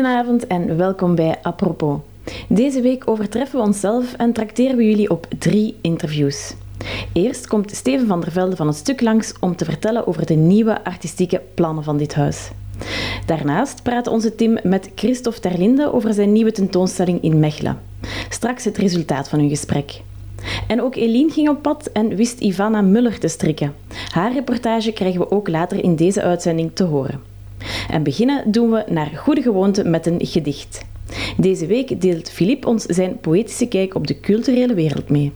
Goedenavond en welkom bij Apropos. Deze week overtreffen we onszelf en trakteren we jullie op drie interviews. Eerst komt Steven van der Velde van het stuk langs om te vertellen over de nieuwe artistieke plannen van dit huis. Daarnaast praat onze team met Christophe Terlinde over zijn nieuwe tentoonstelling in Mechelen. Straks het resultaat van hun gesprek. En ook Eline ging op pad en wist Ivana Muller te strikken. Haar reportage krijgen we ook later in deze uitzending te horen. En beginnen doen we naar goede gewoonte met een gedicht. Deze week deelt Filip ons zijn poëtische kijk op de culturele wereld mee.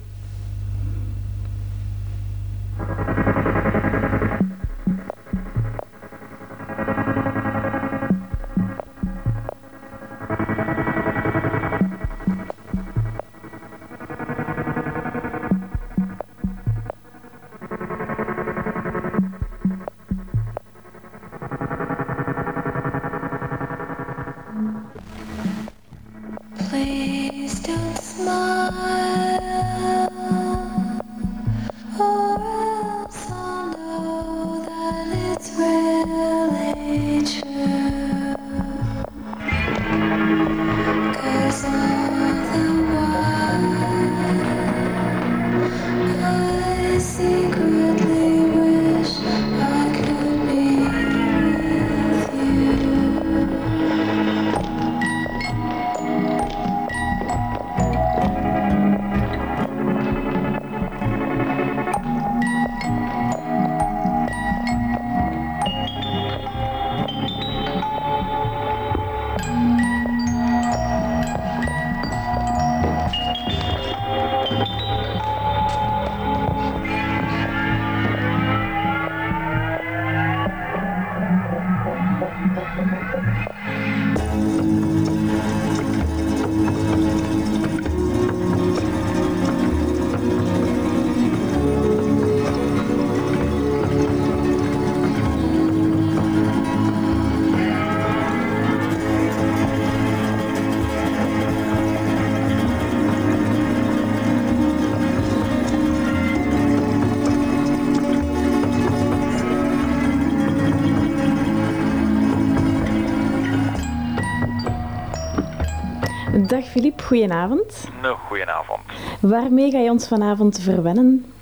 Dag Filip, goedenavond. Nou, goedenavond. Waarmee ga je ons vanavond verwennen?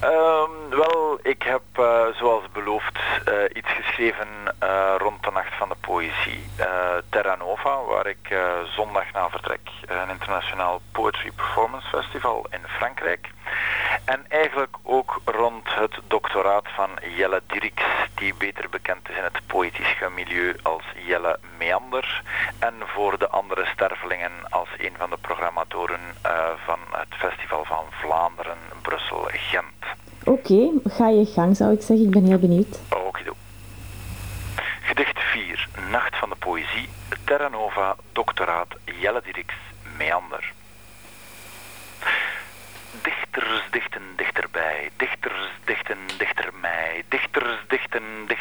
Ehm, wel, ik heb eh, zoals beloofd eh, iets geschreven eh, rond de Nacht van de Poëzie. eh, Terra Nova, waar ik eh, zondag na vertrek. Een internationaal Poetry Performance Festival in Frankrijk. En eigenlijk ook rond het doctoraat van Jelle Dirks, die beter bekend is in het poëtische milieu als Jelle Meander. En voor de andere stervelingen als een van de programmatoren eh, van het Festival van Vlaanderen, Brussel, Gent. Oké, ga je gang zou ik zeggen. Ik ben heel benieuwd. Okido. Gedicht 4, Nacht van de Poëzie, Terra Nova, doctoraat Jelle Dirks, Meander. Dichters dichten dichterbij, dichters dichten dichter mij, dichters dichten dichter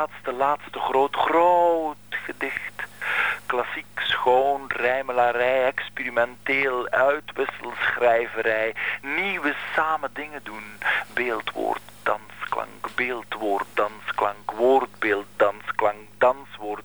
laatste, laatste groot, groot gedicht. Klassiek, schoon, rijmelarij, experimenteel, uitwisselschrijverij. Nieuwe samen dingen doen. Beeldwoord, dansklank, beeldwoord, dansklank, woordbeeld, dansklank, danswoord,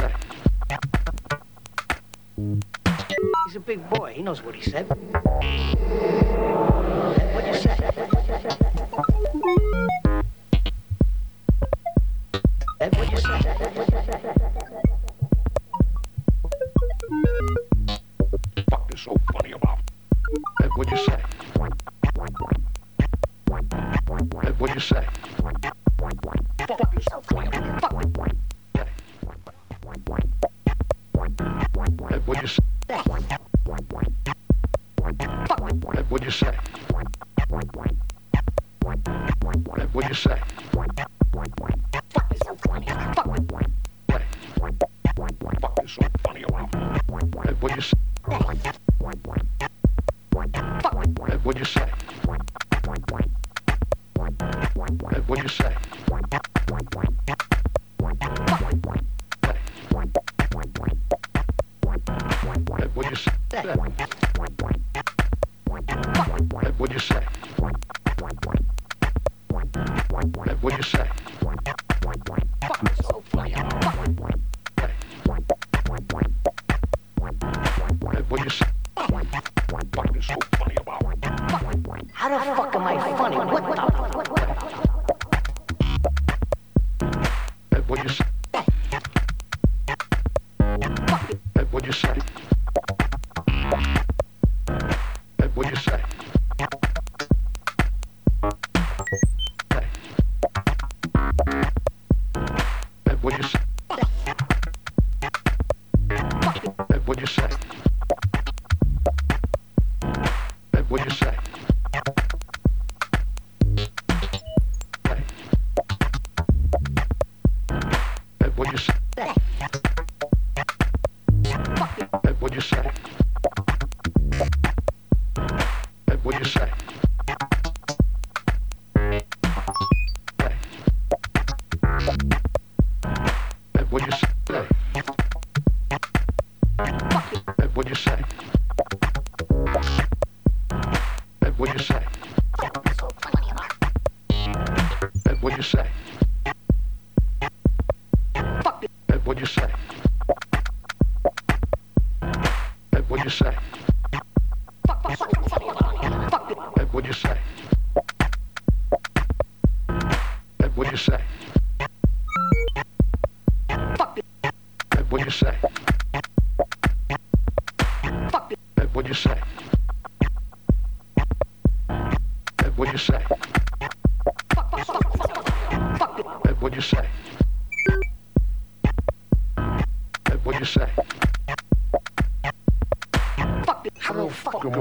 sir. He's a big boy. He knows what he said. What you said?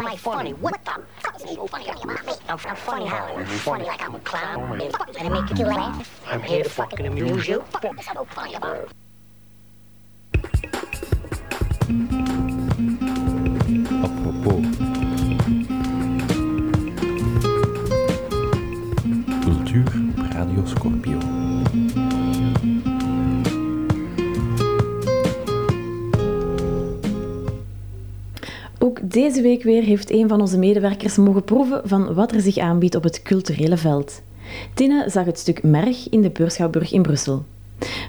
I funny? What the fuck is so funny about me? I'm, I'm funny how? I'm funny like I'm a clown. And I make you laugh. I'm here to fucking amuse you. Fuck is so funny about deze week weer heeft een van onze medewerkers mogen proeven van wat er zich aanbiedt op het culturele veld. Tine zag het stuk Merg in de Beurschouwburg in Brussel.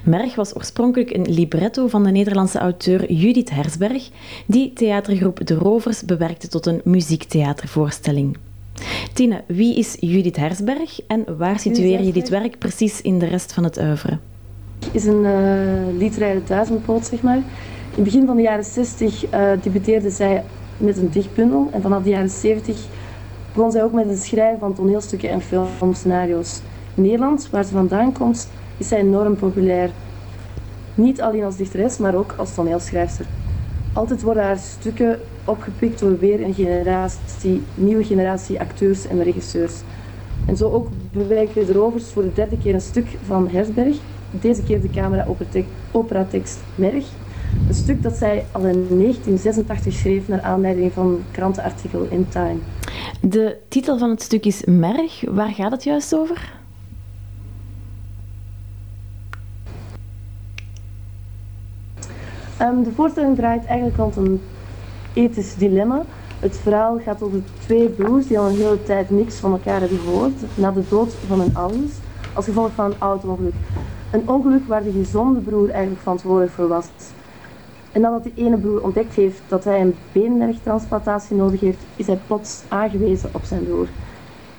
Merg was oorspronkelijk een libretto van de Nederlandse auteur Judith Hersberg, die theatergroep De Rovers bewerkte tot een muziektheatervoorstelling. Tine, wie is Judith Hersberg en waar situeer je dit werk precies in de rest van het oeuvre? is een eh literaire duizendpoot, zeg maar. In het begin van de jaren 60 eh debuteerde zij met een dichtbundel en vanaf de jaren 70 begon zij ook met het schrijven van toneelstukken en filmscenario's. In Nederland, waar ze vandaan komt, is zij enorm populair. Niet alleen als dichteres, maar ook als toneelschrijfster. Altijd worden haar stukken opgepikt door weer een generatie, nieuwe generatie acteurs en regisseurs. En zo ook bewerken de Rovers voor de derde keer een stuk van Hersberg, deze keer de camera operatekst Merg. Een stuk dat zij al in 1986 schreef naar aanleiding van een krantenartikel in Time. De titel van het stuk is Merg. Waar gaat het juist over? Ehm, de voorstelling draait eigenlijk rond een ethisch dilemma. Het verhaal gaat over twee broers die al een hele tijd niks van elkaar hebben gehoord na de dood van hun ouders als gevolg van een auto-ongeluk. Een ongeluk waar de gezonde broer eigenlijk verantwoordelijk voor was. En nadat die ene broer ontdekt heeft dat hij een beenmergtransplantatie nodig heeft, is hij plots aangewezen op zijn broer.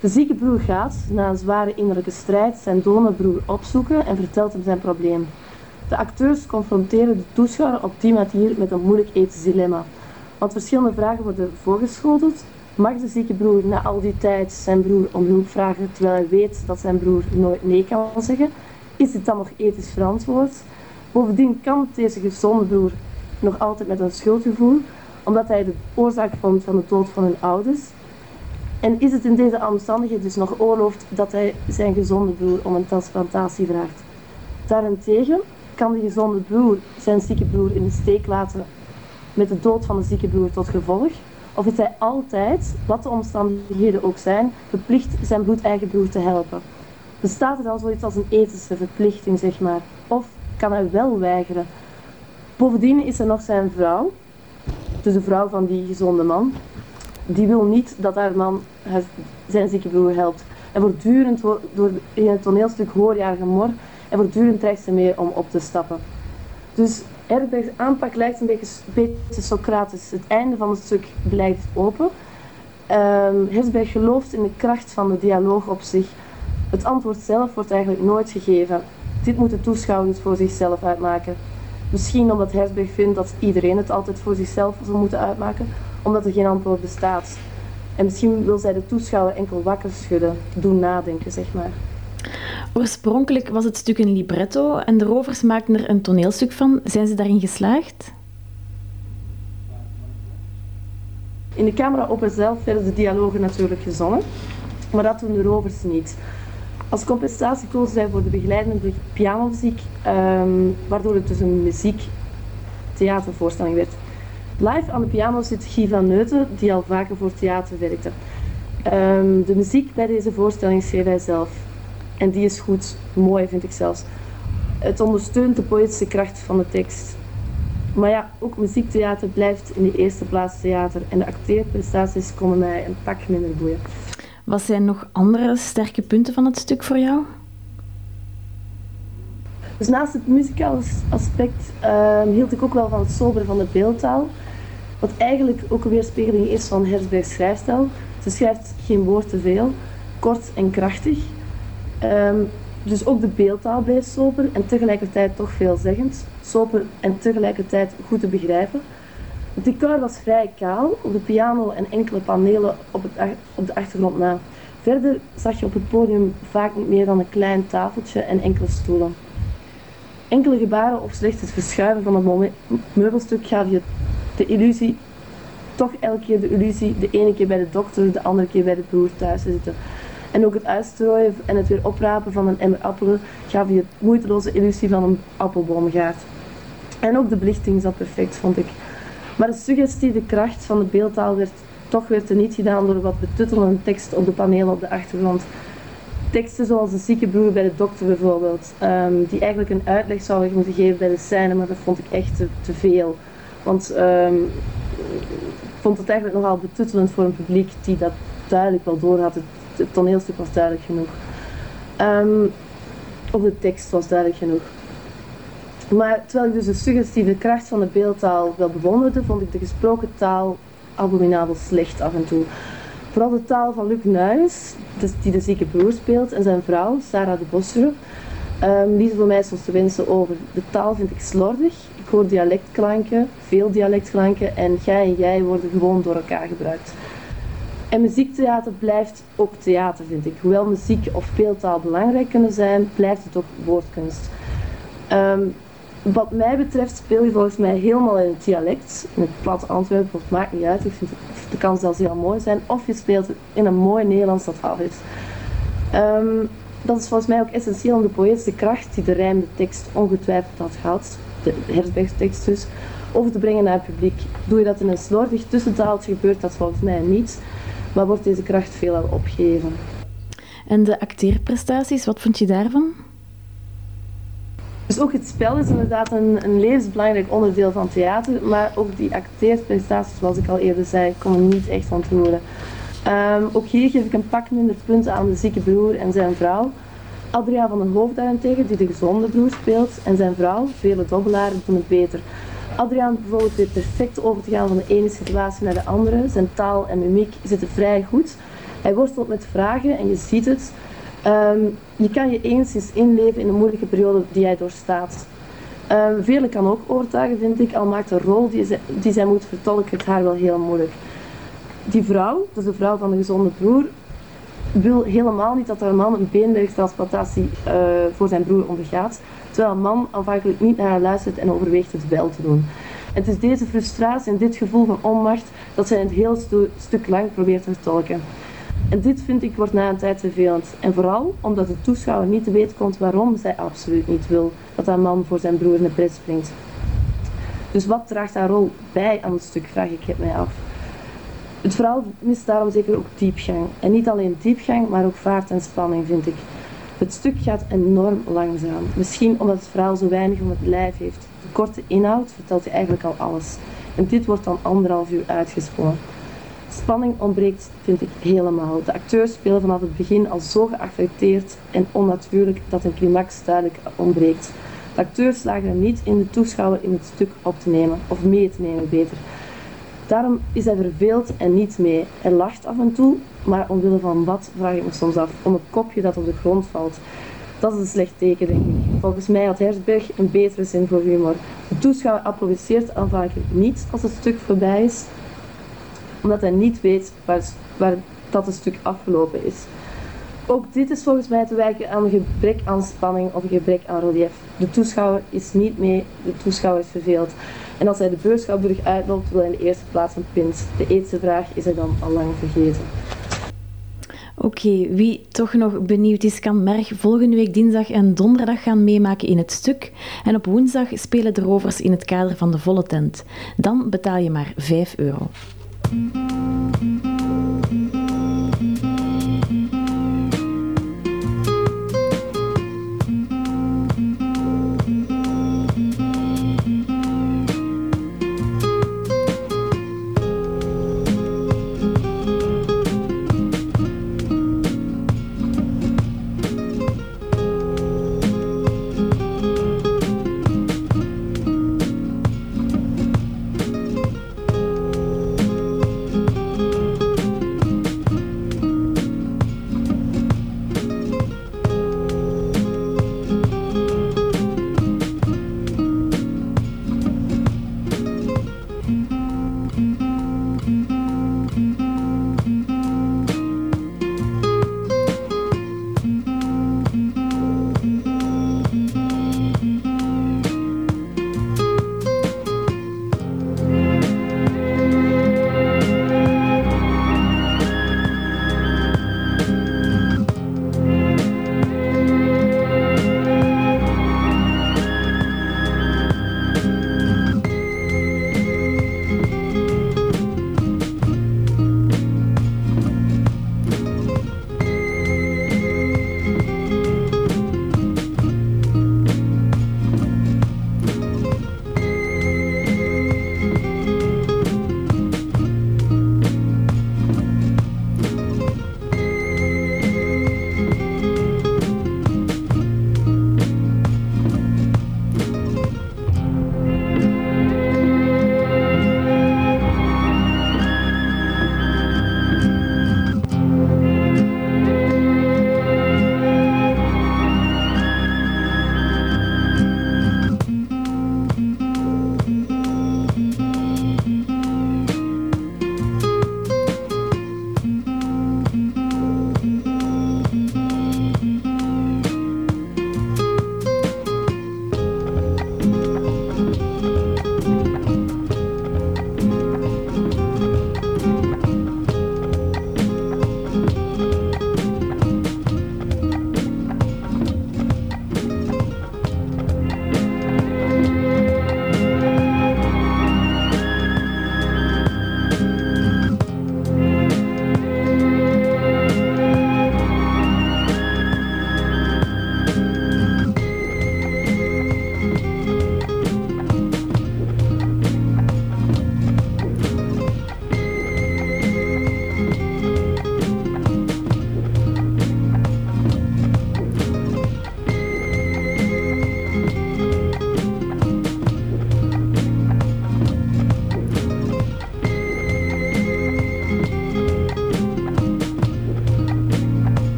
De zieke broer gaat, na een zware innerlijke strijd, zijn dode broer opzoeken en vertelt hem zijn probleem. De acteurs confronteren de toeschouwer op die manier met een moeilijk ethisch dilemma. Want verschillende vragen worden voorgeschoteld. Mag de zieke broer na al die tijd zijn broer om hulp vragen terwijl hij weet dat zijn broer nooit nee kan zeggen? Is dit dan nog ethisch verantwoord? Bovendien kan deze gezonde broer nog altijd met een schuldgevoel, omdat hij de oorzaak vond van de dood van hun ouders. En is het in deze omstandigheden dus nog oorloofd dat hij zijn gezonde broer om een transplantatie vraagt? Daarentegen kan de gezonde broer zijn zieke broer in de steek laten met de dood van de zieke broer tot gevolg? Of is hij altijd, wat de omstandigheden ook zijn, verplicht zijn bloedeigen broer te helpen? Bestaat er dan zoiets als een ethische verplichting, zeg maar? Of kan hij wel weigeren? Bovendien is er nog zijn vrouw, dus de vrouw van die gezonde man. die wil niet dat haar man zijn zieke broer helpt. En voortdurend wo- door, in het toneelstuk hoor je gemor en voortdurend dreigt ze meer om op te stappen. Dus Herzbergs aanpak lijkt een beetje, beetje Socrates. Het einde van het stuk blijft open. Ehm Herzberg gelooft in de kracht van de dialoog op zich. Het antwoord zelf wordt eigenlijk nooit gegeven. Dit moeten toeschouwers voor zichzelf uitmaken. Misschien omdat Herzberg vindt dat iedereen het altijd voor zichzelf zou moeten uitmaken, omdat er geen antwoord bestaat. En misschien wil zij de toeschouwer enkel wakker schudden, doen nadenken, zeg maar. Oorspronkelijk was het stuk een libretto en de rovers maakten er een toneelstuk van. Zijn ze daarin geslaagd? In de camera-opera zelf werden de dialogen natuurlijk gezongen, maar dat doen de rovers niet. Als compensatie kozen zij voor de begeleidende pianomuziek, ehm, waardoor het dus een muziek-theatervoorstelling werd. Live aan de piano zit Guy van Neuten, die al vaker voor theater werkte. Ehm, de muziek bij deze voorstelling schreef hij zelf. En die is goed, mooi vind ik zelfs. Het ondersteunt de poëtische kracht van de tekst. Maar ja, ook muziektheater blijft in de eerste plaats theater. En de acteerprestaties komen mij een pak minder boeien. Wat zijn nog andere sterke punten van het stuk voor jou? Dus naast het muzikale aspect ehm, hield ik ook wel van het sobere van de beeldtaal. Wat eigenlijk ook een weerspiegeling is van Herzbergs schrijfstijl. Ze schrijft geen woord te veel, kort en krachtig. Ehm, dus ook de beeldtaal blijft sober en tegelijkertijd toch veelzeggend. Sober en tegelijkertijd goed te begrijpen. Het decor was vrij kaal, de piano en enkele panelen op, het, op de achtergrond na. Verder zag je op het podium vaak niet meer dan een klein tafeltje en enkele stoelen. Enkele gebaren of slechts het verschuiven van het mome- meubelstuk gaven je de illusie, toch elke keer de illusie, de ene keer bij de dokter, de andere keer bij de broer thuis te zitten. En ook het uitstrooien en het weer oprapen van een emmer appelen gaven je moeiteloze illusie van een appelboomgaard. En ook de belichting zat perfect, vond ik. Maar de suggestieve kracht van de beeldtaal werd toch weer teniet gedaan door wat betuttelende tekst op de panelen op de achtergrond. Teksten zoals de zieke broer bij de dokter bijvoorbeeld, ehm, die eigenlijk een uitleg zouden moeten geven bij de scène, maar dat vond ik echt te, veel. Want ehm, ik vond het eigenlijk nogal betuttelend voor een publiek die dat duidelijk wel door had. Het, toneelstuk was duidelijk genoeg. Ehm, of de tekst was duidelijk genoeg. Maar terwijl ik dus de suggestieve kracht van de beeldtaal wel bewonderde, vond ik de gesproken taal abominabel slecht af en toe. Vooral de taal van Luc dus die de zieke broer speelt, en zijn vrouw, Sarah de Bosser, um, liezen voor mij soms te wensen over. De taal vind ik slordig. Ik hoor dialectklanken, veel dialectklanken, en gij en jij worden gewoon door elkaar gebruikt. En muziektheater blijft ook theater, vind ik. Hoewel muziek of beeldtaal belangrijk kunnen zijn, blijft het ook woordkunst. Ehm, wat mij betreft speel je volgens mij helemaal in het dialect, in het plat Antwerpen, het maakt niet uit. Ik vind de kan zelfs heel mooi zijn. Of je speelt in een mooi Nederlands dat af is. Dat is volgens mij ook essentieel om de poëtische kracht die de rijmde tekst ongetwijfeld had gehad, de Herzbergse tekst dus, over te brengen naar het publiek. Doe je dat in een slordig tussentaaltje, gebeurt dat volgens mij niet, maar wordt deze kracht veelal opgegeven. En de acteerprestaties, wat vond je daarvan? Dus ook het spel is inderdaad een, een levensbelangrijk onderdeel van theater, maar ook die acteerprestaties, zoals ik al eerder zei, komen niet echt ontroeren. Um, ook hier geef ik een pak minder punten aan de zieke broer en zijn vrouw. Adriaan van den Hoofd daarentegen, die de gezonde broer speelt, en zijn vrouw, vele dobbelaren, doen het beter. Adriaan bijvoorbeeld weet perfect over te gaan van de ene situatie naar de andere. Zijn taal en mimiek zitten vrij goed. Hij worstelt met vragen en je ziet het. Um, je kan je enigszins inleven in de moeilijke periode die hij doorstaat. Um, Vele kan ook overtuigen, vind ik, al maakt de rol die, die zij moet vertolken het haar wel heel moeilijk. Die vrouw, dus de vrouw van de gezonde broer, wil helemaal niet dat haar man een beenmergtransplantatie uh, voor zijn broer ondergaat, terwijl een man aanvankelijk niet naar haar luistert en overweegt het wel te doen. En het is deze frustratie en dit gevoel van onmacht dat zij het heel stu stuk lang probeert te vertolken. En dit vind ik wordt na een tijd vervelend. En vooral omdat de toeschouwer niet weten komt waarom zij absoluut niet wil dat haar man voor zijn broer in de pret springt. Dus wat draagt haar rol bij aan het stuk, vraag ik het mij af. Het verhaal mist daarom zeker ook diepgang. En niet alleen diepgang, maar ook vaart en spanning, vind ik. Het stuk gaat enorm langzaam. Misschien omdat het verhaal zo weinig om het lijf heeft. De korte inhoud vertelt je eigenlijk al alles. En dit wordt dan anderhalf uur uitgesponnen. Spanning ontbreekt, vind ik helemaal. De acteurs spelen vanaf het begin al zo geaffecteerd en onnatuurlijk dat een climax duidelijk ontbreekt. De acteurs slagen er niet in de toeschouwer in het stuk op te nemen, of mee te nemen beter. Daarom is hij verveeld en niet mee. Hij lacht af en toe, maar omwille van wat vraag ik me soms af. Om het kopje dat op de grond valt. Dat is een slecht teken, denk ik. Volgens mij had Hersberg een betere zin voor humor. De toeschouwer applaudisseert aanvankelijk niet als het stuk voorbij is, omdat hij niet weet waar, waar dat het stuk afgelopen is. Ook dit is volgens mij te wijken aan een gebrek aan spanning of een gebrek aan relief. De toeschouwer is niet mee, de toeschouwer is verveeld. En als hij de beurschapbrug uitloopt, wil hij in de eerste plaats een pint. De eerste vraag is hij dan al lang vergeten. Oké, wie toch nog benieuwd is, kan Merg volgende week dinsdag en donderdag gaan meemaken in het stuk. En op woensdag spelen de rovers in het kader van de volle tent. Dan betaal je maar 5 euro. Het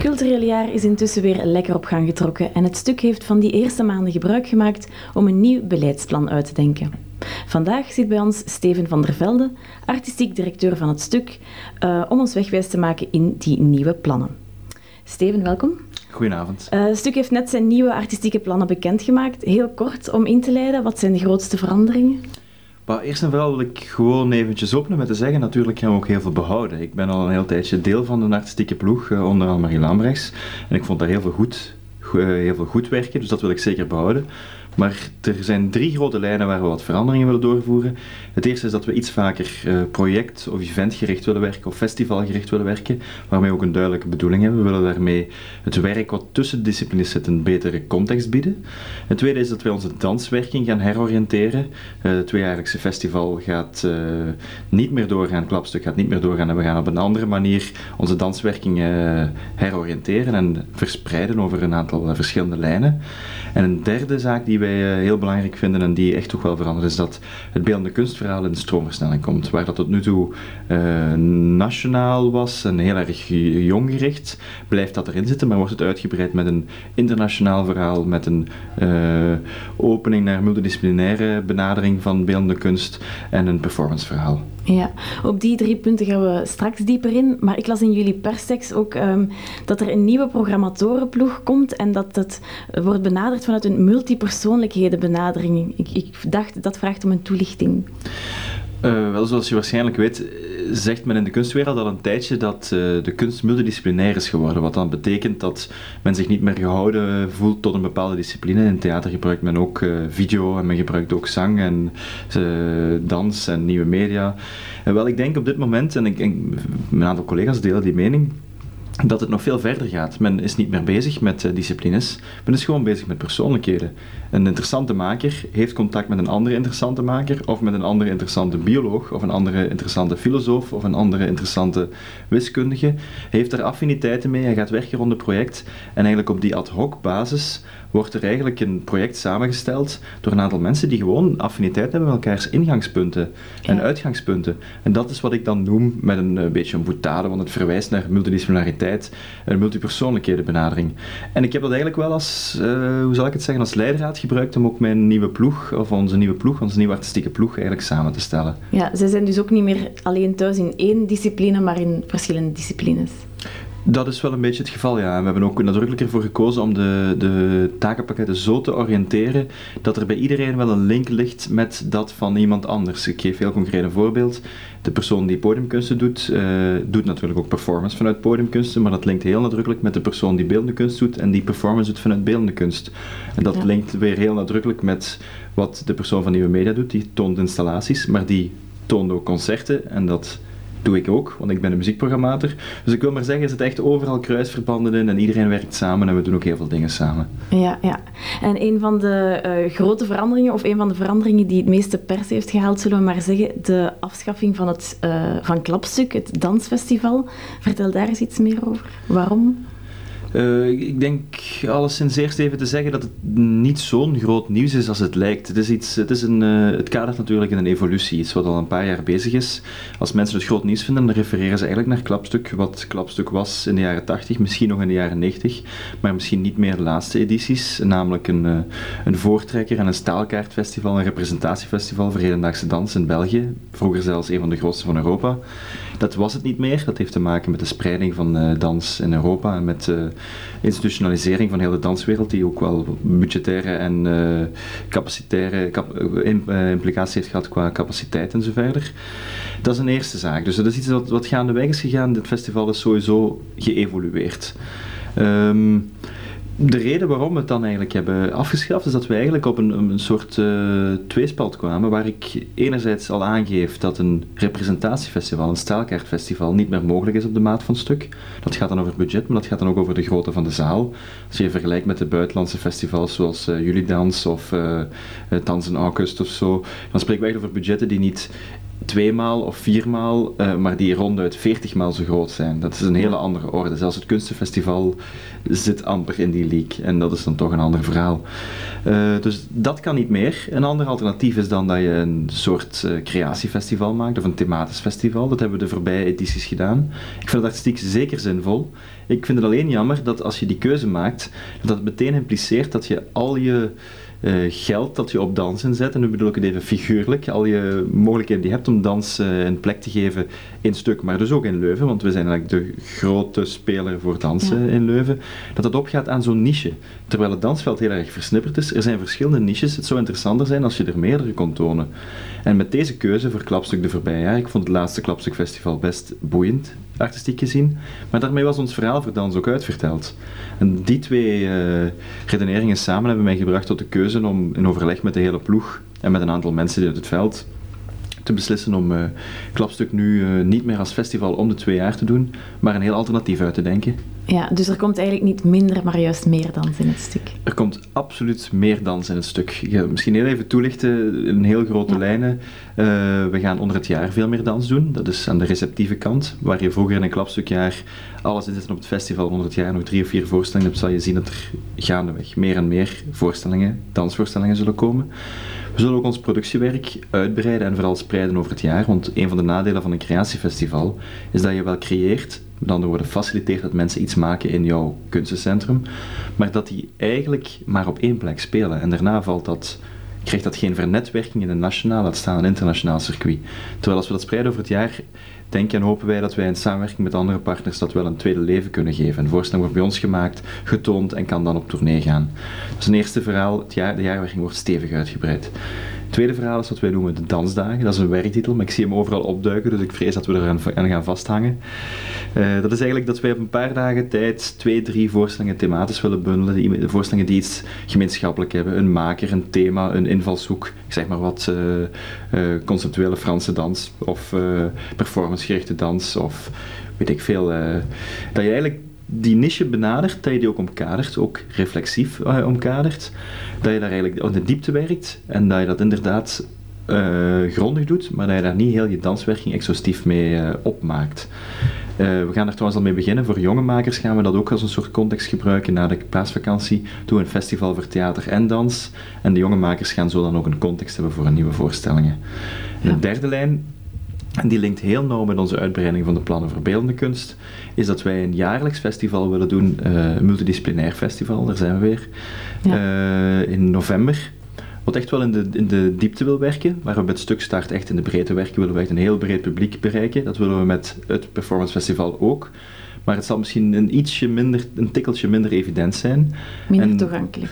culturele jaar is intussen weer lekker op gang getrokken en het stuk heeft van die eerste maanden gebruik gemaakt om een nieuw beleidsplan uit te denken. Vandaag zit bij ons Steven van der Velde, artistiek directeur van het stuk, eh, om ons wegwijs te maken in die nieuwe plannen. Steven, welkom. Goedenavond. Eh, het stuk heeft net zijn nieuwe artistieke plannen bekendgemaakt. Heel kort om in te leiden, wat zijn de grootste veranderingen? Maar eerst en vooral wil ik gewoon eventjes openen met te zeggen, natuurlijk gaan we ook heel veel behouden. Ik ben al een heel tijdje deel van een artistieke ploeg, eh, onder Marie Lambrechts. En ik vond daar heel veel goed, go- eh, heel veel goed werken, dus dat wil ik zeker behouden. Maar er zijn drie grote lijnen waar we wat veranderingen willen doorvoeren. Het eerste is dat we iets vaker eh, project- of eventgericht willen werken, of festivalgericht willen werken, waarmee we ook een duidelijke bedoeling hebben. We willen daarmee het werk wat tussen disciplines zit een betere context bieden. Het tweede is dat wij onze danswerking gaan heroriënteren. Eh, het tweejaarlijkse festival gaat eh, niet meer doorgaan, Klapstuk gaat niet meer doorgaan en we gaan op een andere manier onze danswerking heroriënteren en verspreiden over een aantal verschillende lijnen. En een derde zaak die wij eh, heel belangrijk vinden en die echt toch wel verandert, is dat het beeldende kunstverhaal in de stroomversnelling komt. Waar dat tot nu toe eh, nationaal was en heel erg jong gericht, blijft dat erin zitten, maar wordt het uitgebreid met een internationaal verhaal, met een eh, opening naar multidisciplinaire benadering van beeldende kunst en een performanceverhaal. Ja, op die drie punten gaan we straks dieper in. Maar ik las in jullie perstekst ook ehm, dat er een nieuwe programmatorenploeg komt en dat het wordt benaderd vanuit een multipersoonlijkheden Ik, ik dacht, dat vraagt om een toelichting. Eh, wel, zoals je waarschijnlijk weet, zegt men in de kunstwereld al een tijdje dat eh, de kunst multidisciplinair is geworden. Wat dan betekent dat men zich niet meer gehouden voelt tot een bepaalde discipline. In theater gebruikt men ook eh, video en men gebruikt ook zang en eh, dans en nieuwe media. En wel, ik denk op dit moment, en ik, en een aantal collega's delen die mening, dat het nog veel verder gaat. Men is niet meer bezig met disciplines, men is gewoon bezig met persoonlijkheden. Een interessante maker heeft contact met een andere interessante maker, of met een andere interessante bioloog, of een andere interessante filosoof, of een andere interessante wiskundige. Hij heeft er affiniteiten mee, hij gaat werken rond een project, en eigenlijk op die ad hoc basis wordt er eigenlijk een project samengesteld door een aantal mensen die gewoon affiniteit hebben met elkaars ingangspunten en Ja. uitgangspunten. En dat is wat ik dan noem met een eh, beetje een boetade, want het verwijst naar multidisciplinariteit en multipersoonlijkhedenbenadering. En ik heb dat eigenlijk wel als, eh, hoe zal ik het zeggen, als leidraad gebruikt om ook mijn nieuwe ploeg, of onze nieuwe ploeg, onze nieuwe artistieke ploeg eigenlijk samen te stellen. Ja, zij zijn dus ook niet meer alleen thuis in één discipline, maar in verschillende disciplines. Dat is wel een beetje het geval, ja. We hebben ook nadrukkelijk ervoor gekozen om de, de takenpakketten zo te oriënteren dat er bij iedereen wel een link ligt met dat van iemand anders. Ik geef heel concreet een voorbeeld. De persoon die podiumkunsten doet, eh, doet natuurlijk ook performance vanuit podiumkunsten, maar dat linkt heel nadrukkelijk met de persoon die beeldende kunst doet en die performance doet vanuit beeldende kunst. En dat Ja. linkt weer heel nadrukkelijk met wat de persoon van Nieuwe Media doet. Die toont installaties, maar die toont ook concerten en dat doe ik ook, want ik ben een muziekprogrammator. Dus ik wil maar zeggen, er zitten echt overal kruisverbanden in en iedereen werkt samen en we doen ook heel veel dingen samen. Ja, ja. En een van de eh, grote veranderingen, of een van de veranderingen die het meeste pers heeft gehaald, zullen we maar zeggen, de afschaffing van het eh, van Klapstuk, het dansfestival. Vertel daar eens iets meer over. Waarom? Eh, ik denk alleszins eerst even te zeggen dat het niet zo'n groot nieuws is als het lijkt. Het, is iets, het, is een, eh, het kadert natuurlijk in een evolutie, iets wat al een paar jaar bezig is. Als mensen het groot nieuws vinden, dan refereren ze eigenlijk naar Klapstuk, wat Klapstuk was in de jaren 80, misschien nog in de jaren 90, maar misschien niet meer de laatste edities, namelijk een, eh, een voortrekker en een staalkaartfestival, een representatiefestival voor hedendaagse dans in België, vroeger zelfs een van de grootste van Europa. Dat was het niet meer. Dat heeft te maken met de spreiding van eh, dans in Europa en met de institutionalisering van heel de danswereld, die ook wel budgettaire en eh, capacitaire cap- eh, im- eh, implicaties heeft gehad qua capaciteit en zo verder. Dat is een eerste zaak. Dus dat is iets wat, wat gaandeweg is gegaan. Dit festival is sowieso geëvolueerd. Ehm, de reden waarom we het dan eigenlijk hebben afgeschaft is dat we eigenlijk op een, een soort eh, tweespalt kwamen waar ik enerzijds al aangeef dat een representatiefestival, een staalkaartfestival, niet meer mogelijk is op de maat van stuk. Dat gaat dan over budget, maar dat gaat dan ook over de grootte van de zaal. Als je vergelijkt met de buitenlandse festivals zoals uh, Dans of uh, in August of zo, dan spreken we eigenlijk over budgetten die niet tweemaal of viermaal, eh, maar die ronduit veertigmaal zo groot zijn. Dat is een hele andere orde. Zelfs het kunstenfestival zit amper in die league. En dat is dan toch een ander verhaal. Eh, dus dat kan niet meer. Een ander alternatief is dan dat je een soort eh, creatiefestival maakt of een thematisch festival. Dat hebben we de voorbije edities gedaan. Ik vind het artistiek zeker zinvol. Ik vind het alleen jammer dat als je die keuze maakt, dat dat meteen impliceert dat je al je eh, geld dat je op dans inzet, en nu bedoel ik het even figuurlijk, al je mogelijkheden die je hebt om dans eh, een plek te geven in stuk, maar dus ook in Leuven, want we zijn eigenlijk de grote speler voor dansen Ja. in Leuven, dat dat opgaat aan zo'n niche. Terwijl het dansveld heel erg versnipperd is, er zijn verschillende niches, het zou interessanter zijn als je er meerdere kon tonen. En met deze keuze voor Klapstuk de voorbije jaar, ik vond het laatste Klapstukfestival best boeiend, artistiek gezien, maar daarmee was ons verhaal voor ook uitverteld. En die twee eh, redeneringen samen hebben mij gebracht tot de keuze om in overleg met de hele ploeg en met een aantal mensen uit het veld te beslissen om eh, Klapstuk nu eh, niet meer als festival om de twee jaar te doen, maar een heel alternatief uit te denken. Ja, dus er komt eigenlijk niet minder, maar juist meer dans in het stuk. Er komt absoluut meer dans in het stuk. Misschien heel even toelichten in heel grote Ja. lijnen. Eh, we gaan onder het jaar veel meer dans doen. Dat is aan de receptieve kant. Waar je vroeger in een klapstukjaar alles in zit op het festival onder het jaar nog drie of vier voorstellingen hebt, zal je zien dat er gaandeweg meer en meer voorstellingen, dansvoorstellingen zullen komen. We zullen ook ons productiewerk uitbreiden en vooral spreiden over het jaar. Want een van de nadelen van een creatiefestival is dat je wel creëert, met andere woorden faciliteert dat mensen iets maken in jouw kunstencentrum, maar dat die eigenlijk maar op één plek spelen. En daarna valt dat, krijgt dat geen vernetwerking in een nationaal, laat staan een internationaal circuit. Terwijl als we dat spreiden over het jaar, denken en hopen wij dat wij in samenwerking met andere partners dat wel een tweede leven kunnen geven. Een voorstelling wordt bij ons gemaakt, getoond en kan dan op tournee gaan. Dus een eerste verhaal, het jaar, de jaarwerking wordt stevig uitgebreid. Het tweede verhaal is wat wij noemen de dansdagen. Dat is een werktitel, maar ik zie hem overal opduiken, dus ik vrees dat we er aan, aan gaan vasthangen. Eh, dat is eigenlijk dat wij op een paar dagen tijd twee, drie voorstellingen thematisch willen bundelen. Die, de voorstellingen die iets gemeenschappelijk hebben. Een maker, een thema, een invalshoek. Ik zeg maar wat eh, eh, conceptuele Franse dans of performancegerichte dans of weet ik veel. dat je eigenlijk die niche benadert, dat je die ook omkadert, ook reflexief eh, omkadert. Dat je daar eigenlijk op de diepte werkt en dat je dat inderdaad eh, grondig doet, maar dat je daar niet heel je danswerking exhaustief mee eh, opmaakt. We gaan er trouwens al mee beginnen. Voor jonge makers gaan we dat ook als een soort context gebruiken. Na de paasvakantie doen we een festival voor theater en dans. En de jonge makers gaan zo dan ook een context hebben voor een nieuwe voorstellingen. Ja. de derde lijn, en die linkt heel nauw met onze uitbreiding van de plannen voor beeldende kunst, is dat wij een jaarlijks festival willen doen, eh, een multidisciplinair festival, daar zijn we weer, eh, in november. Wat echt wel in de, in de diepte wil werken, waar we met stuk start echt in de breedte werken, willen we echt een heel breed publiek bereiken. Dat willen we met het Performance Festival ook. Maar het zal misschien een ietsje minder, een tikkeltje minder evident zijn. Minder En toegankelijk.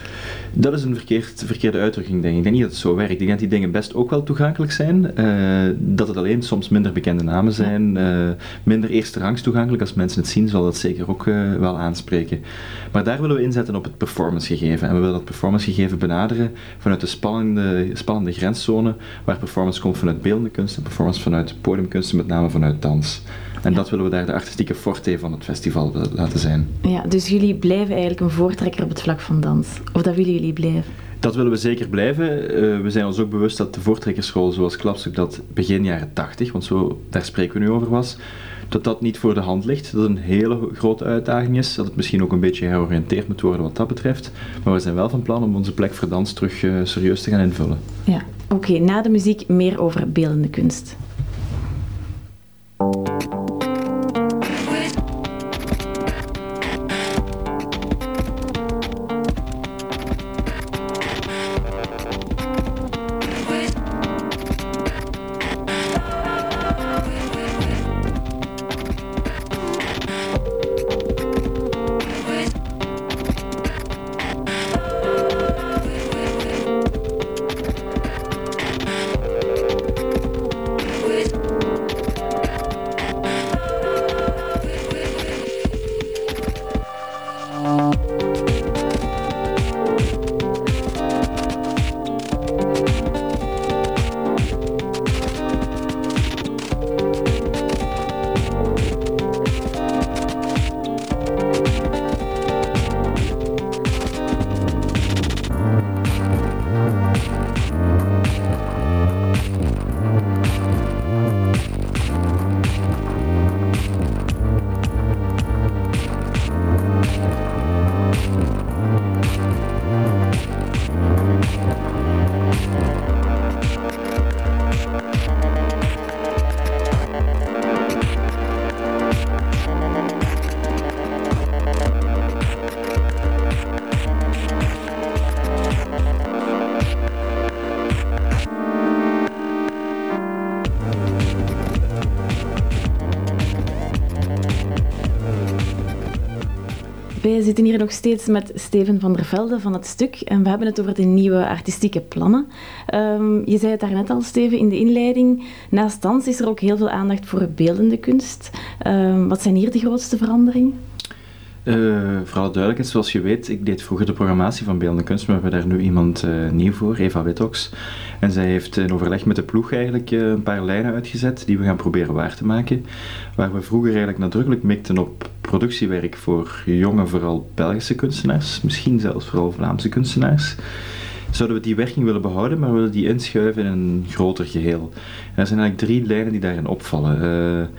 Dat is een verkeerd, verkeerde uitdrukking, denk ik. Ik denk niet dat het zo werkt. Ik denk dat die dingen best ook wel toegankelijk zijn. eh, dat het alleen soms minder bekende namen zijn. eh, minder eerste rangs toegankelijk. Als mensen het zien, zal dat zeker ook eh, wel aanspreken. Maar daar willen we inzetten op het performance gegeven. En we willen dat performance gegeven benaderen vanuit de spannende, spannende grenszone. Waar performance komt vanuit beeldende kunst en performance vanuit podiumkunsten, met name vanuit dans. En Ja. dat willen we daar de artistieke forte van het festival laten zijn. Ja, dus jullie blijven eigenlijk een voortrekker op het vlak van dans. Of dat willen jullie blijven? Dat willen we zeker blijven. Eh, we zijn ons ook bewust dat de voortrekkerschool zoals Klapstuk dat begin jaren 80, want zo, daar spreken we nu over was, dat dat niet voor de hand ligt. Dat het een hele grote uitdaging is. Dat het misschien ook een beetje georiënteerd moet worden wat dat betreft. Maar we zijn wel van plan om onze plek voor dans terug eh, serieus te gaan invullen. Ja. Oké, na de muziek meer over beeldende kunst. Zitten hier nog steeds met Steven van der Velde van het stuk en we hebben het over de nieuwe artistieke plannen. Ehm, je zei het daarnet al, Steven, in de inleiding. Naast dans is er ook heel veel aandacht voor beeldende kunst. Ehm, wat zijn hier de grootste veranderingen? Eh, voor alle duidelijkheid, zoals je weet, ik deed vroeger de programmatie van Beeldende Kunst, maar we hebben daar nu iemand eh, nieuw voor, Eva Witox. En zij heeft in overleg met de ploeg eigenlijk eh, een paar lijnen uitgezet die we gaan proberen waar te maken. Waar we vroeger eigenlijk nadrukkelijk mikten op productiewerk voor jonge, vooral Belgische kunstenaars, misschien zelfs vooral Vlaamse kunstenaars. Zouden we die werking willen behouden, maar willen die inschuiven in een groter geheel. Er zijn eigenlijk drie lijnen die daarin opvallen.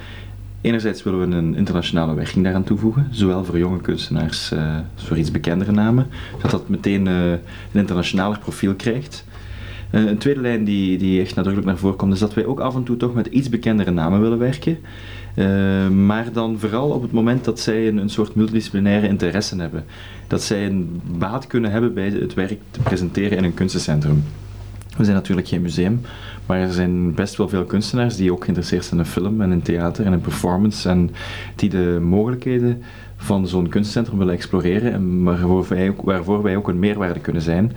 Enerzijds willen we een internationale werking daaraan toevoegen, zowel voor jonge kunstenaars eh, als voor iets bekendere namen, zodat dat meteen eh, een internationaler profiel krijgt. Eh, een tweede lijn die, die echt nadrukkelijk naar voren komt, is dat wij ook af en toe toch met iets bekendere namen willen werken. Maar dan vooral op het moment dat zij een, een soort multidisciplinaire interesse hebben. Dat zij een baat kunnen hebben bij het werk te presenteren in een kunstencentrum. We zijn natuurlijk geen museum, maar er zijn best wel veel kunstenaars die ook geïnteresseerd zijn in film en in theater en in performance en die de mogelijkheden van zo'n kunstcentrum willen exploreren en waarvoor wij, ook, waarvoor wij ook een meerwaarde kunnen zijn.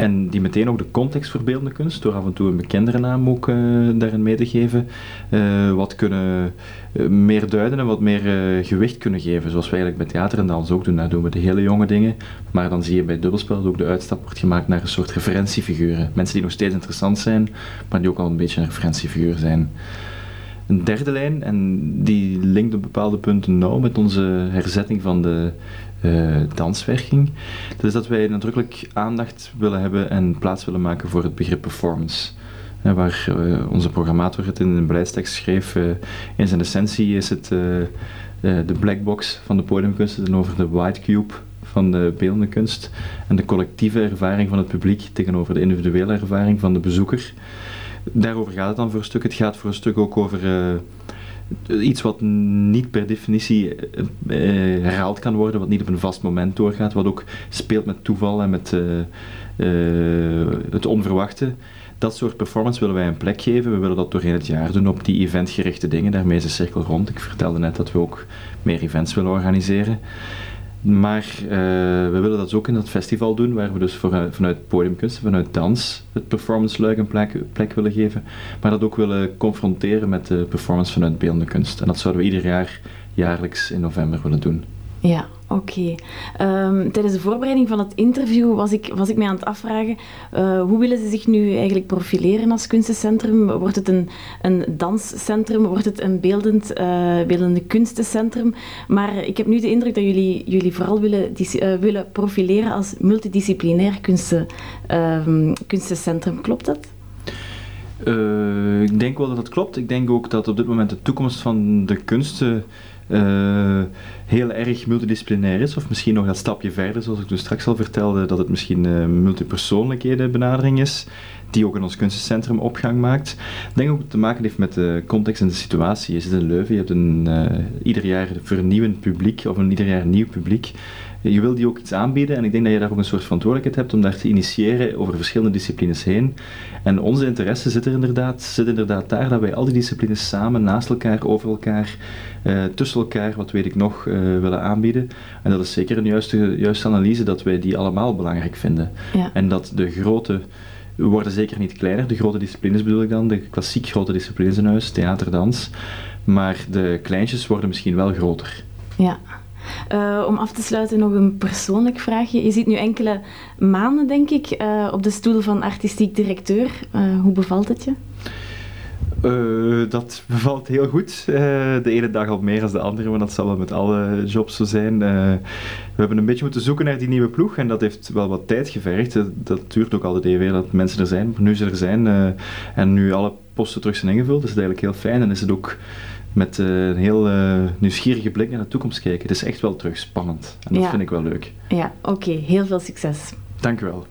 En die meteen ook de context voor beeldende kunst, door af en toe een bekendere naam ook uh, daarin mee te geven, uh, wat kunnen uh, meer duiden en wat meer gewicht kunnen geven. Zoals wij eigenlijk bij theater en dans ook doen. Daar doen we de hele jonge dingen, maar dan zie je bij dubbelspel dat ook de uitstap wordt gemaakt naar een soort referentiefiguren. Mensen die nog steeds interessant zijn, maar die ook al een beetje een referentiefiguur zijn. Een derde lijn, en die linkt op bepaalde punten nauw met onze herzetting van de danswerking. Dat is dat wij nadrukkelijk aandacht willen hebben en plaats willen maken voor het begrip performance. En waar uh, onze programmator het in een beleidstekst schreef, in zijn essentie is het de black box van de podiumkunsten tegenover de white cube van de beeldende kunst en de collectieve ervaring van het publiek tegenover de individuele ervaring van de bezoeker. Daarover gaat het dan voor een stuk. Het gaat voor een stuk ook over iets wat niet per definitie uh, herhaald kan worden, wat niet op een vast moment doorgaat, wat ook speelt met toeval en met uh, uh, het onverwachte. Dat soort performance willen wij een plek geven. We willen dat doorheen het jaar doen op die eventgerichte dingen. Daarmee is de cirkel rond. Ik vertelde net dat we ook meer events willen organiseren. Maar uh, we willen dat ook in dat festival doen, waar we dus voor, vanuit podiumkunst, vanuit dans, het performance luik een plek, plek, willen geven. Maar dat ook willen confronteren met de performance vanuit beeldende kunst. En dat zouden we ieder jaar, jaarlijks in november willen doen. Ja, oké. Um, tijdens de voorbereiding van het interview was ik, was ik mij aan het afvragen, uh, hoe willen ze zich nu eigenlijk profileren als kunstencentrum? Wordt het een, een danscentrum? Wordt het een beeldend, uh, beeldende kunstencentrum? Maar ik heb nu de indruk dat jullie, jullie vooral willen, uh, willen profileren als multidisciplinair kunsten, kunstencentrum. Klopt dat? Ik denk wel dat dat klopt. Ik denk ook dat op dit moment de toekomst van de kunsten heel erg multidisciplinair is. Of misschien nog dat stapje verder, zoals ik toen straks al vertelde, dat het misschien uh, multipersoonlijkheden benadering is, die ook in ons kunstencentrum opgang maakt. Ik denk ook dat het te maken heeft met de context en de situatie. Je zit in Leuven, je hebt een uh, ieder jaar vernieuwend publiek, of een ieder jaar nieuw publiek. Je wil die ook iets aanbieden en ik denk dat je daar ook een soort verantwoordelijkheid hebt om daar te initiëren over verschillende disciplines heen. En onze interesse zit er inderdaad, zit inderdaad daar dat wij al die disciplines samen, naast elkaar, over elkaar, uh, tussen elkaar, wat weet ik nog, uh, willen aanbieden. En dat is zeker een juiste, juiste analyse dat wij die allemaal belangrijk vinden. Ja. En dat de grote worden zeker niet kleiner, de grote disciplines bedoel ik dan, de klassiek grote disciplines in huis, theater, dans. Maar de kleintjes worden misschien wel groter. Ja. Uh, om af te sluiten nog een persoonlijk vraagje. Je zit nu enkele maanden, denk ik, uh, op de stoel van artistiek directeur. Uh, hoe bevalt het je? Uh, dat bevalt heel goed. Uh, de ene dag al meer dan de andere, maar dat zal wel met alle jobs zo zijn. Uh, we hebben een beetje moeten zoeken naar die nieuwe ploeg en dat heeft wel wat tijd gevergd. Dat, dat duurt ook altijd even dat mensen er zijn, maar nu ze er zijn en nu alle posten terug zijn ingevuld, is het eigenlijk heel fijn en is het ook met een heel nieuwsgierige blik naar de toekomst kijken. Het is echt wel terug spannend en dat ja. vind ik wel leuk. Ja, oké. Okay. Heel veel succes. Dank u wel.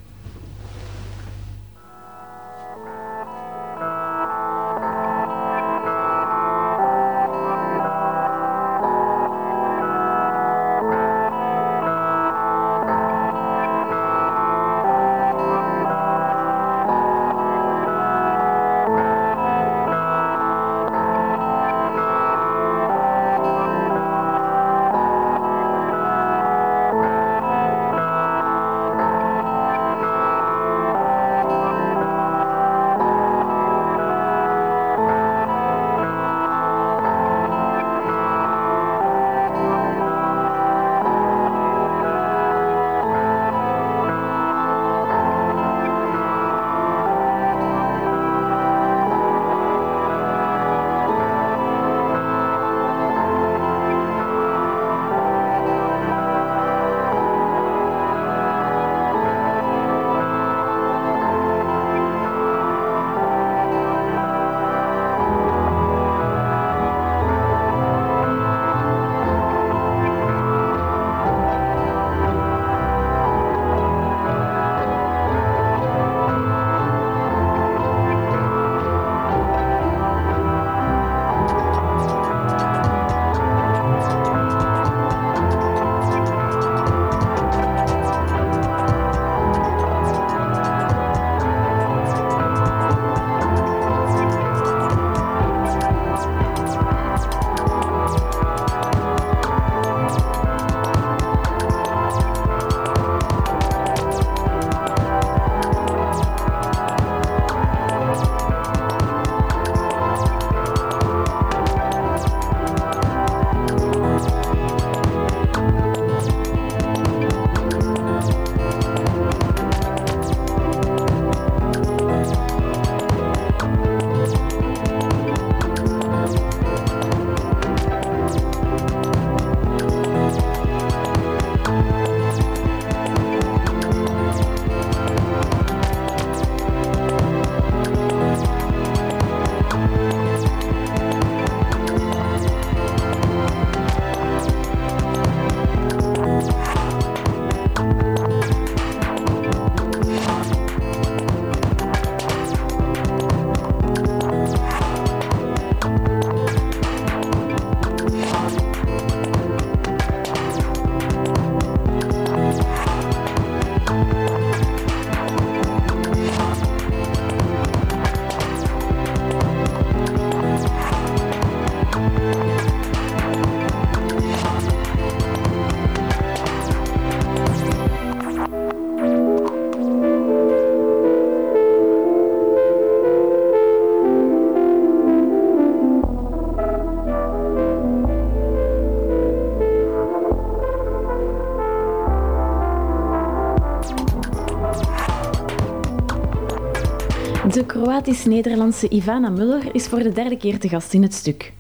De Kroatisch-Nederlandse Ivana Muller is voor de derde keer te gast in het stuk.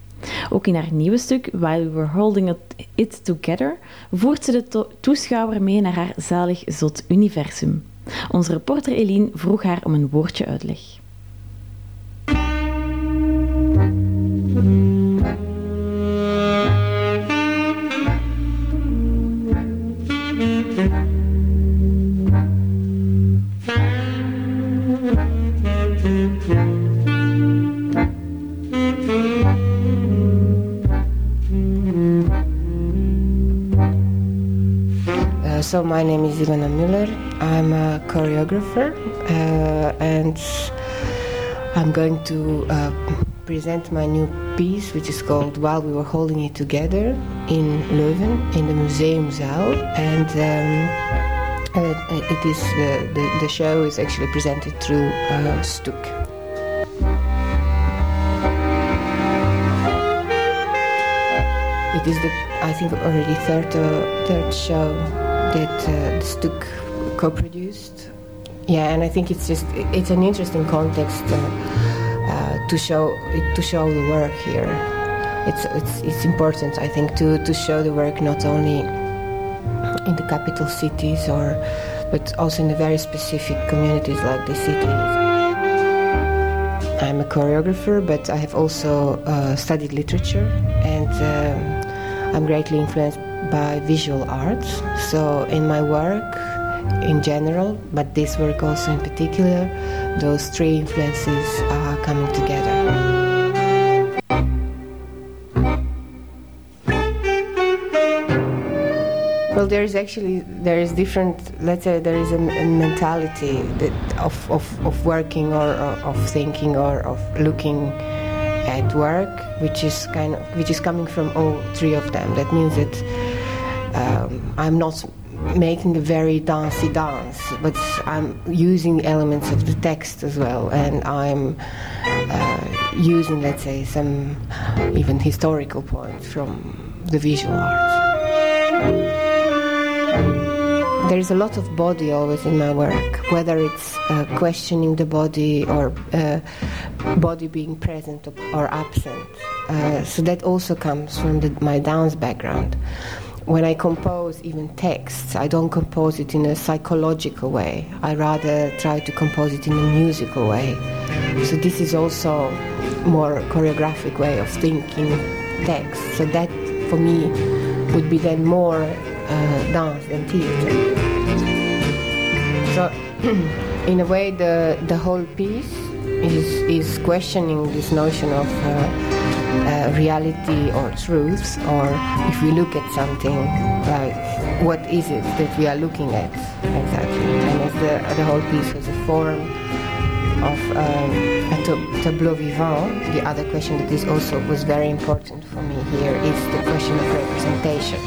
Ook in haar nieuwe stuk, While We Were Holding It Together, voert ze de to- toeschouwer mee naar haar zalig zot universum. Onze reporter Eline vroeg haar om een woordje uitleg. So my name is Ivana Müller. I'm a choreographer, uh, and I'm going to uh, present my new piece, which is called "While We Were Holding It Together" in Leuven, in the Museumzaal, and. Um, uh, it is the, the, the show is actually presented through uh, Stuk. It is the I think already third uh, third show that uh, Stuk co-produced. Yeah, and I think it's just it's an interesting context uh, uh, to show to show the work here. It's it's it's important I think to to show the work not only in the capital cities or but also in the very specific communities like the cities. I'm a choreographer, but I have also uh, studied literature, and um, I'm greatly influenced by visual arts. So, in my work in general, but this work also in particular, those three influences are coming together. Well, there is actually there is different. Let's say there is a, a mentality of, of, of working or, or of thinking or of looking at work, which is kind of which is coming from all three of them. That means that um, I'm not making a very dancey dance, but I'm using elements of the text as well, and I'm uh, using, let's say, some even historical points from the visual arts. There is a lot of body always in my work, whether it's uh, questioning the body or uh, body being present or absent. Uh, so that also comes from the, my dance background. When I compose even texts, I don't compose it in a psychological way. I rather try to compose it in a musical way. So this is also more choreographic way of thinking text. So that for me would be then more uh, dance than theater. So, in a way, the the whole piece is is questioning this notion of uh, uh, reality or truths, or if we look at something, like what is it that we are looking at exactly? And as the the whole piece was a form of um, a tableau vivant, the other question that is also was very important for me here is the question of representation.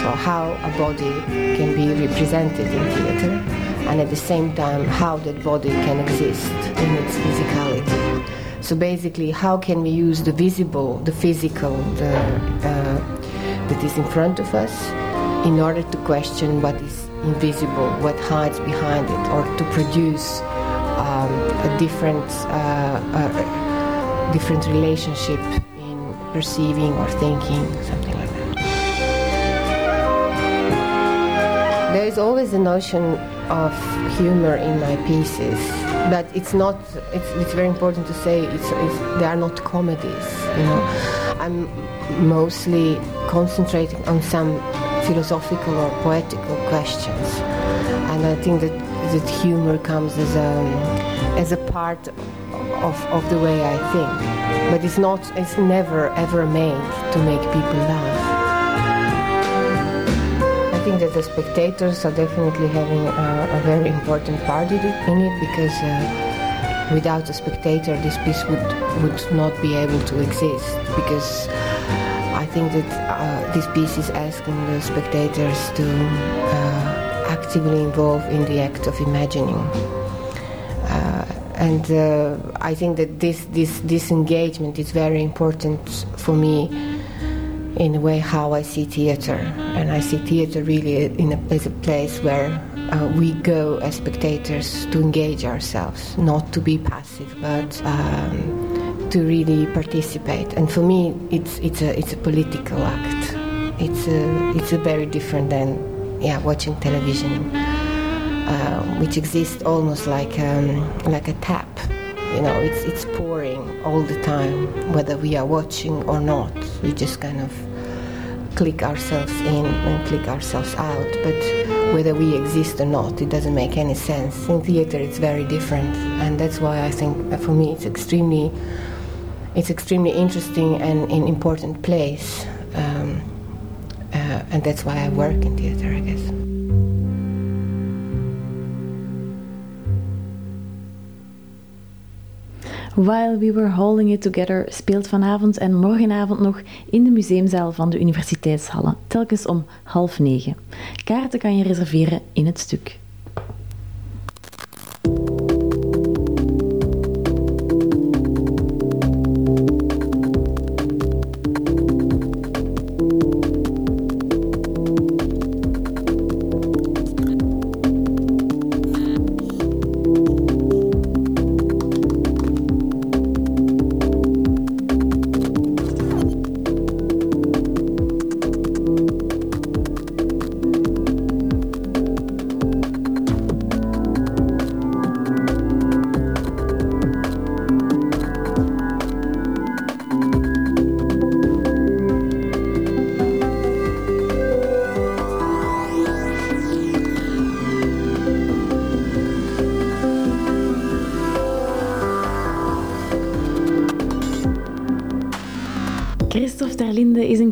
So how a body can be represented in theater, and at the same time how that body can exist in its physicality. So basically, how can we use the visible, the physical, the, uh, that is in front of us, in order to question what is invisible, what hides behind it, or to produce um, a different, uh, uh, different relationship in perceiving or thinking, something like that. There is always a notion of humor in my pieces, but it's not. It's, it's very important to say it's, it's they are not comedies. You know, I'm mostly concentrating on some philosophical or poetical questions, and I think that that humor comes as a as a part of, of the way I think, but it's not. It's never ever made to make people laugh. Think that the spectators are definitely having a, a very important part in it, because uh, without a spectator, this piece would would not be able to exist. Because I think that uh, this piece is asking the spectators to uh, actively involve in the act of imagining. Uh, and uh, I think that this, this, this engagement is very important for me in a way how I see theater, and I see theater really in a, as a place where uh, we go as spectators to engage ourselves, not to be passive, but um, to really participate. And for me, it's it's a it's a political act. It's a it's a very different than yeah watching television, uh, which exists almost like um, like a tap. You know, it's it's pouring all the time, whether we are watching or not. We just kind of click ourselves in and click ourselves out. But whether we exist or not, it doesn't make any sense. In theater, it's very different, and that's why I think for me it's extremely, it's extremely interesting and an important place, um, uh, and that's why I work in theater, I guess. While We Were Holding It Together speelt vanavond en morgenavond nog in de museumzaal van de Universiteitshallen, telkens om half negen. Kaarten kan je reserveren in het stuk.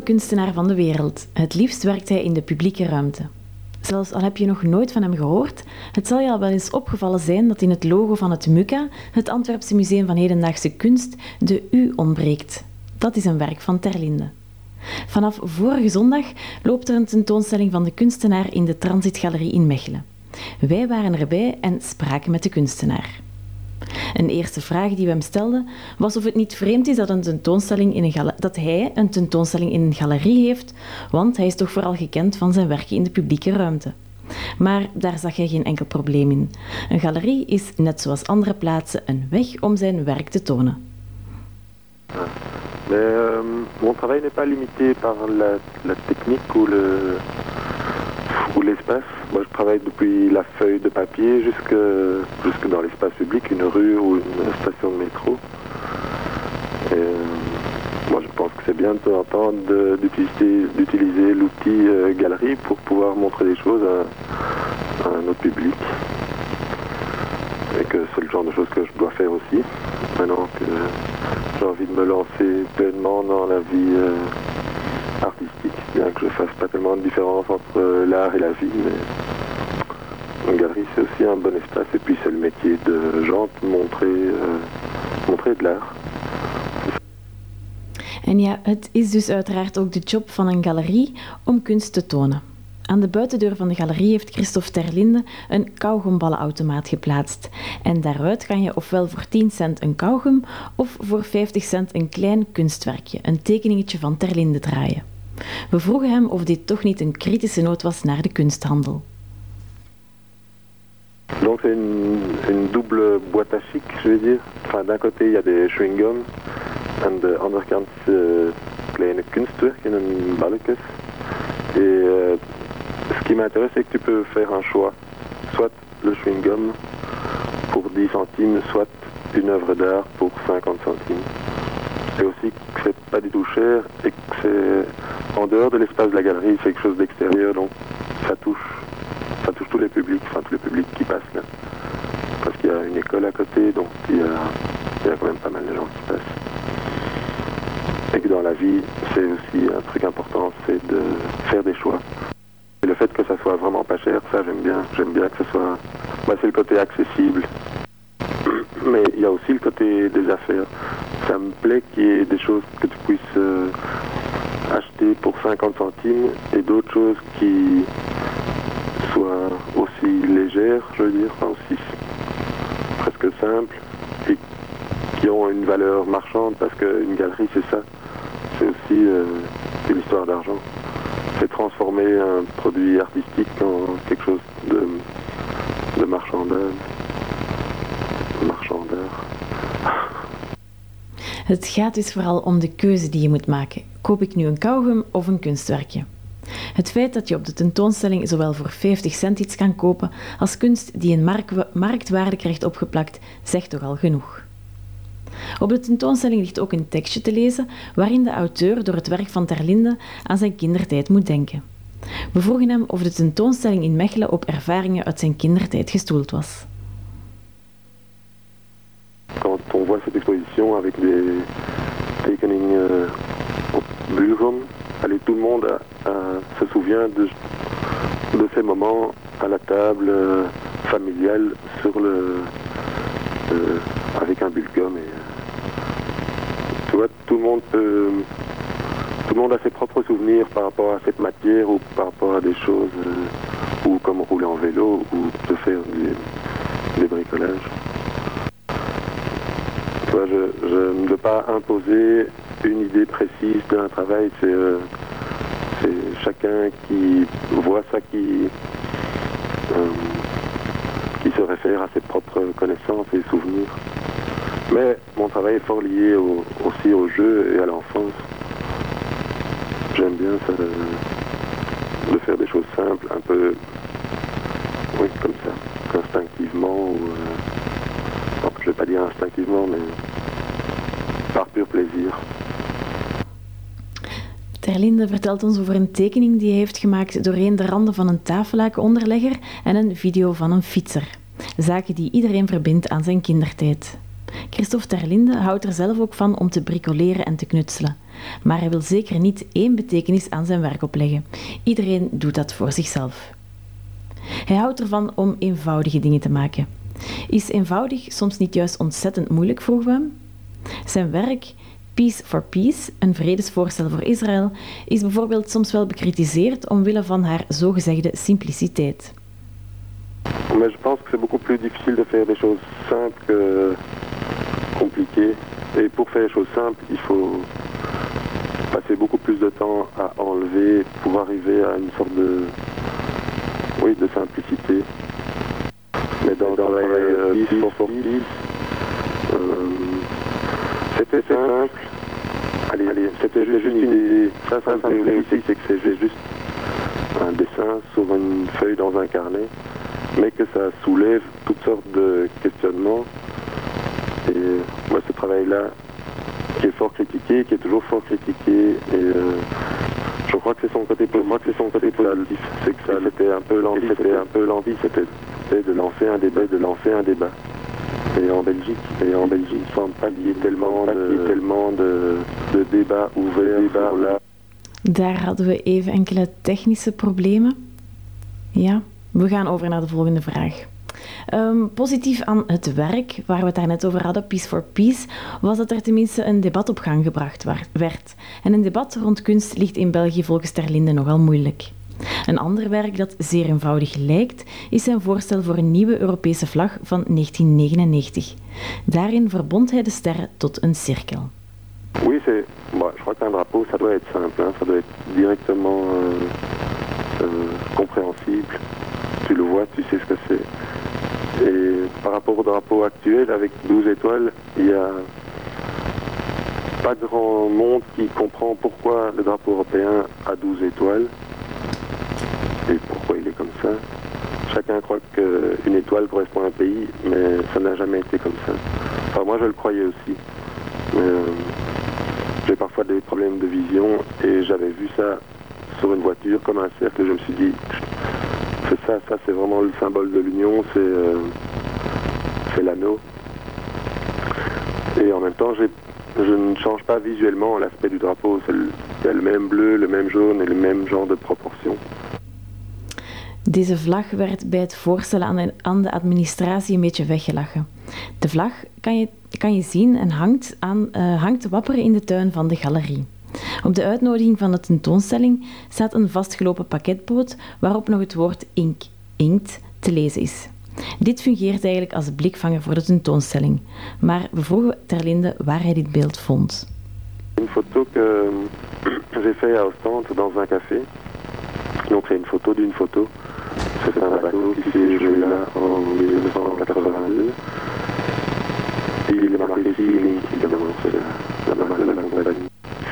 Kunstenaar van de wereld. Het liefst werkt hij in de publieke ruimte. Zelfs al heb je nog nooit van hem gehoord, het zal je al wel eens opgevallen zijn dat in het logo van het MUCA, het Antwerpse Museum van Hedendaagse Kunst, de U ontbreekt. Dat is een werk van Terlinde. Vanaf vorige zondag loopt er een tentoonstelling van de kunstenaar in de Transitgalerie in Mechelen. Wij waren erbij en spraken met de kunstenaar. Een eerste vraag die we hem stelden was of het niet vreemd is dat, een tentoonstelling in een dat hij een tentoonstelling in een galerie heeft, want hij is toch vooral gekend van zijn werken in de publieke ruimte. Maar daar zag hij geen enkel probleem in. Een galerie is, net zoals andere plaatsen, een weg om zijn werk te tonen. Mais euh, mon travail n'est pas limité par la, la technique ou le ou l'espace. Moi, je travaille depuis la feuille de papier jusque, jusque dans l'espace public, une rue ou une station de métro. Euh, moi, je pense que c'est bien de temps en temps d'utiliser l'outil euh, galerie pour pouvoir montrer des choses à, à un autre public. Et que c'est le genre de choses que je dois faire aussi. Maintenant que j'ai envie de me lancer pleinement dans la vie euh, artistique, bien que je fasse pas tellement de différence entre euh, l'art et la vie, mais une galerie c'est aussi un bon espace et puis c'est le métier de gens de montrer, euh, montrer de l'art. En ja, het is dus uiteraard ook de job van een galerie om kunst te tonen. Aan de buitendeur van de galerie heeft Christophe Terlinde een kauwgomballenautomaat geplaatst. En daaruit kan je ofwel voor 10 cent een kauwgom of voor 50 cent een klein kunstwerkje, een tekeningetje van Terlinde draaien. We vroegen hem of dit toch niet een kritische noot was naar de kunsthandel. Donc c'est une, double boîte à chic, je vais dire. Enfin, d'un côté il y a des chewing-gums en de andere kant uh, kleine kunstwerken en balletjes. Et euh, qui m'intéresse c'est que tu peux faire un choix. Soit le chewing-gum pour 10 centimes, soit une œuvre d'art pour 50 centimes. Et aussi que c'est pas du tout cher et que c'est en dehors de l'espace de la galerie, c'est quelque chose d'extérieur, donc ça touche ça touche tous les publics, enfin tous les publics qui passent là. Parce qu'il y a une école à côté, donc il y a quand même pas mal de gens qui passent. Et que dans la vie, c'est aussi un truc important, c'est de faire des choix. Et le fait que ça soit vraiment pas cher, ça j'aime bien. J'aime bien que ce soit. Bah, c'est le côté accessible. Mais il y a aussi le côté des affaires. Ça me plaît qu'il y ait des choses que tu puisses euh, acheter pour 50 centimes et d'autres choses qui soient aussi légères, je veux dire, enfin aussi presque simples et qui ont une valeur marchande parce qu'une galerie c'est ça. C'est aussi euh, c'est l'histoire d'argent. C'est transformer un produit artistique en quelque chose de, de marchandage. Marchandeur. Het gaat dus vooral om de keuze die je moet maken. Koop ik nu een kauwgum of een kunstwerkje? Het feit dat je op de tentoonstelling zowel voor 50 cent iets kan kopen als kunst die een mark- marktwaarde krijgt opgeplakt, zegt toch al genoeg. Op de tentoonstelling ligt ook een tekstje te lezen waarin de auteur door het werk van Terlinde aan zijn kindertijd moet denken. We vroegen hem of de tentoonstelling in Mechelen op ervaringen uit zijn kindertijd gestoeld was. Quand on voit cette exposition avec des tekeningen euh, op bulgum, allez, tout le monde a- se souvient de, de ces moments à la table euh, familiale sur le, euh, avec un bulgum. Et, euh, tu vois, tout le monde peut, tout le monde a ses propres souvenirs par rapport à cette matière ou par rapport à des choses, euh, ou comme rouler en vélo ou de faire des, bricolages. Tu vois, je, ne veux pas imposer une idée précise d'un travail, c'est euh, c'est chacun qui voit ça qui se réfère à ses propres connaissances et souvenirs. Mais mon travail est fort lié au- aussi au jeu et à l'enfance. J'aime bien ça, de, faire des choses simples, un peu, oui, comme ça, instinctivement ou... euh, bon, je vais pas dire instinctivement, mais par pur plaisir. Terlinde vertelt ons over een tekening die hij heeft gemaakt doorheen de randen van een tafellakenonderlegger en een video van een fietser. Zaken die iedereen verbindt aan zijn kindertijd. Christophe Terlinde houdt er zelf ook van om te bricoleren en te knutselen. Maar hij wil zeker niet één betekenis aan zijn werk opleggen. Iedereen doet dat voor zichzelf. Hij houdt ervan om eenvoudige dingen te maken. Is eenvoudig soms niet juist ontzettend moeilijk, vroegen we hem? Zijn werk, Peace for Peace, een vredesvoorstel voor Israël, is bijvoorbeeld soms wel bekritiseerd omwille van haar zogezegde simpliciteit. Mais je pense que c'est beaucoup plus difficile de faire des choses simples que compliquées. Et pour faire des choses simples, il faut passer beaucoup plus de temps à enlever pour arriver à une sorte de, oui, de simplicité. Mais dans, dans la euh, Peace, euh, c'était simple. Allez, allez, c'était juste une idée. Ça, c'est que c'est juste un dessin sur une feuille dans un carnet, mais que ça soulève toutes sortes de questionnements. Et moi, ce travail-là, qui est fort critiqué, qui est toujours fort critiqué, et euh, je crois que c'est son côté, pour moi, que c'est son côté positif, c'est que ça, c'était un peu l'envie, c'était un peu l'envie, c'était de lancer un débat, de lancer un débat. Et en Belgique, et en Belgique, il ne semble pas qu'il y ait tellement de, tellement de, de débats ouverts, débat là. Daar hadden we even enkele technische problemen. Ja, we gaan over naar de volgende vraag. Ehm, positief aan het werk, waar we het daar net over hadden, Peace for Peace, was dat er tenminste een debat op gang gebracht werd. En een debat rond kunst ligt in België volgens Terlinde nogal moeilijk. Een ander werk dat zeer eenvoudig lijkt, is zijn voorstel voor een nieuwe Europese vlag van 1999. Daarin verbond hij de sterren tot een cirkel. Oui, c'est. Bon, je crois qu'un drapeau, ça doit être simple, ça doit être directement euh, euh, compréhensible. Tu le vois, tu sais ce que c'est. Et par rapport au drapeau actuel, avec 12 étoiles, il y a pas grand monde qui comprend pourquoi le drapeau européen a 12 étoiles et pourquoi il est comme ça. Chacun croit qu'une étoile correspond à un pays, mais ça n'a jamais été comme ça. Enfin, moi, je le croyais aussi. Euh, j'ai parfois des problèmes de vision et j'avais vu ça sur une voiture comme un cercle. Je me suis dit, c'est ça, ça c'est vraiment le symbole de l'union, c'est euh, l'anneau. Et en même temps, je ne change pas visuellement l'aspect du drapeau. C'est le- même bleu, le même jaune et le même genre de proportions. Deze vlag werd bij het voorstellen aan de, aan de administratie een beetje weggelachen. De vlag kan je, kan je zien en hangt, aan, eh, hangt wapperen in de tuin van de galerie. Op de uitnodiging van de tentoonstelling staat een vastgelopen pakketboot waarop nog het woord ink, inkt, te lezen is. Dit fungeert eigenlijk als blikvanger voor de tentoonstelling, maar we vroegen Terlinde waar hij dit beeld vond. Une photo que j'ai fait à Ostende dans un café. Donc c'est une photo d'une photo. C'est un bateau qui s'est joué là en 1982. Et il est marqué Sealing, évidemment, c'est la, la marque de la compagnie.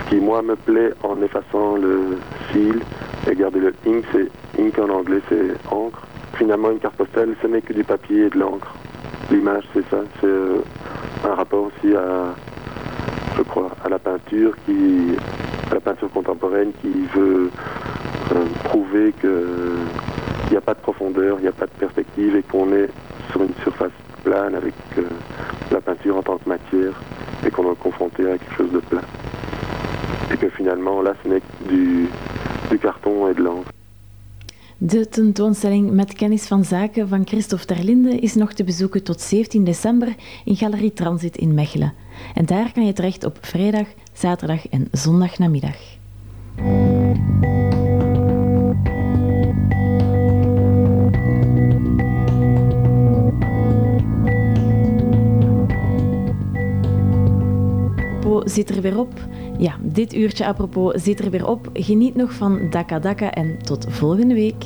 Qui moi me plaît en effaçant le seal et garder le ink, c'est ink en anglais, c'est encre. Finalement, une carte postale, ce n'est que du papier et de l'encre. L'image, c'est ça. C'est euh, un rapport aussi à, je crois, à la peinture qui, à la peinture contemporaine qui veut euh, prouver qu'il n'y a pas de profondeur, il n'y a pas de perspective et qu'on est sur une surface plane avec euh, la peinture en tant que matière et qu'on est confronté à quelque chose de plat. Et que finalement, là, ce du, du carton et de l'encre. De tentoonstelling Met kennis van zaken van Christophe Terlinde is nog te bezoeken tot 17 december in Galerie Transit in Mechelen. En daar kan je terecht op vrijdag, zaterdag en zondagnamiddag. Apropos zit er weer op. Ja, dit uurtje apropos zit er weer op. Geniet nog van Daka Daka en tot volgende week.